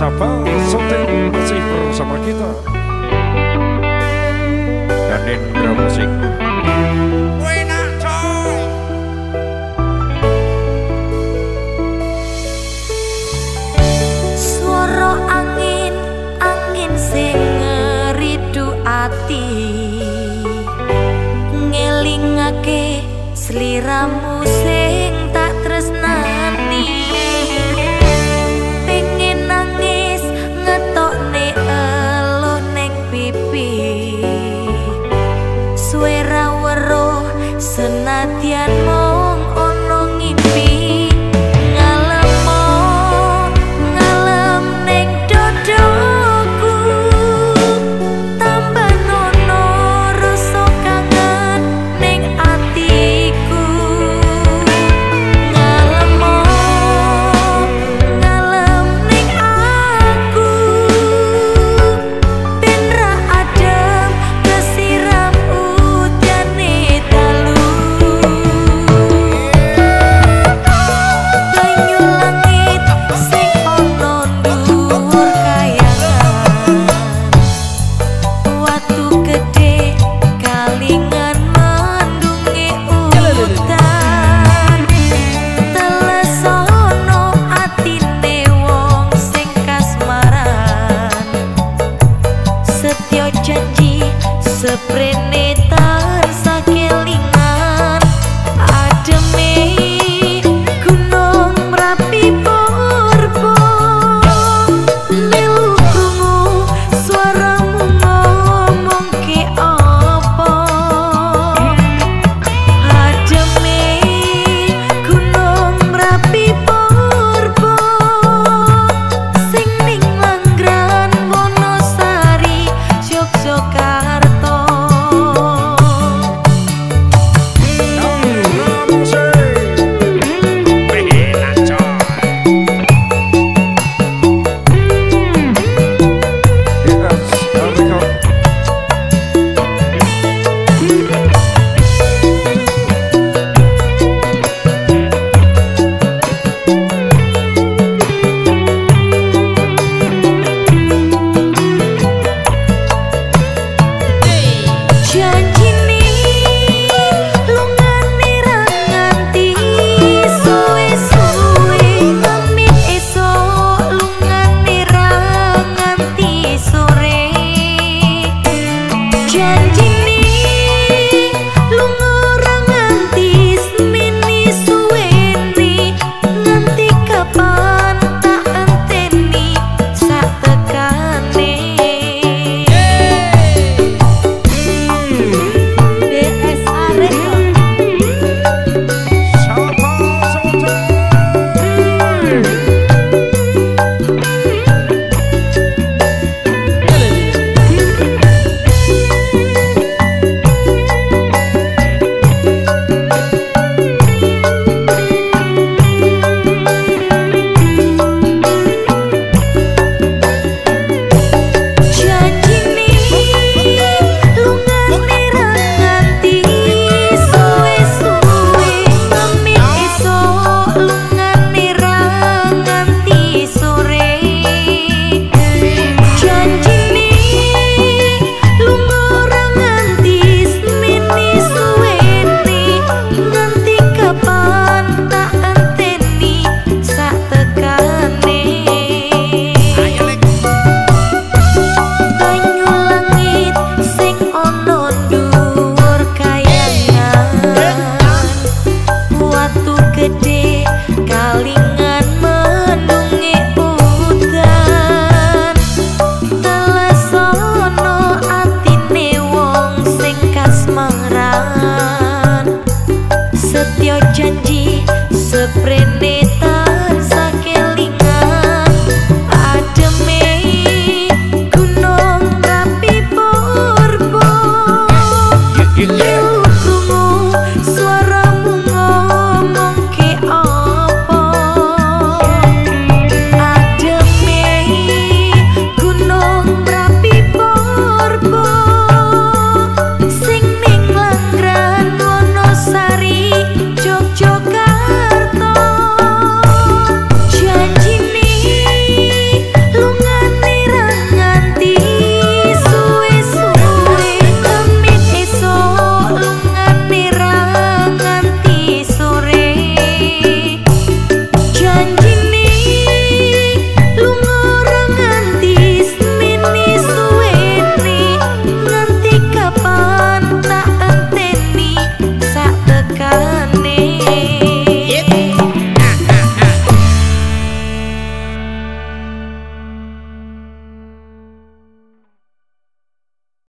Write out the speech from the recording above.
Sabah Setin masih bersama kita. Dan Indra Musik. Angin, Ngelingake seliramu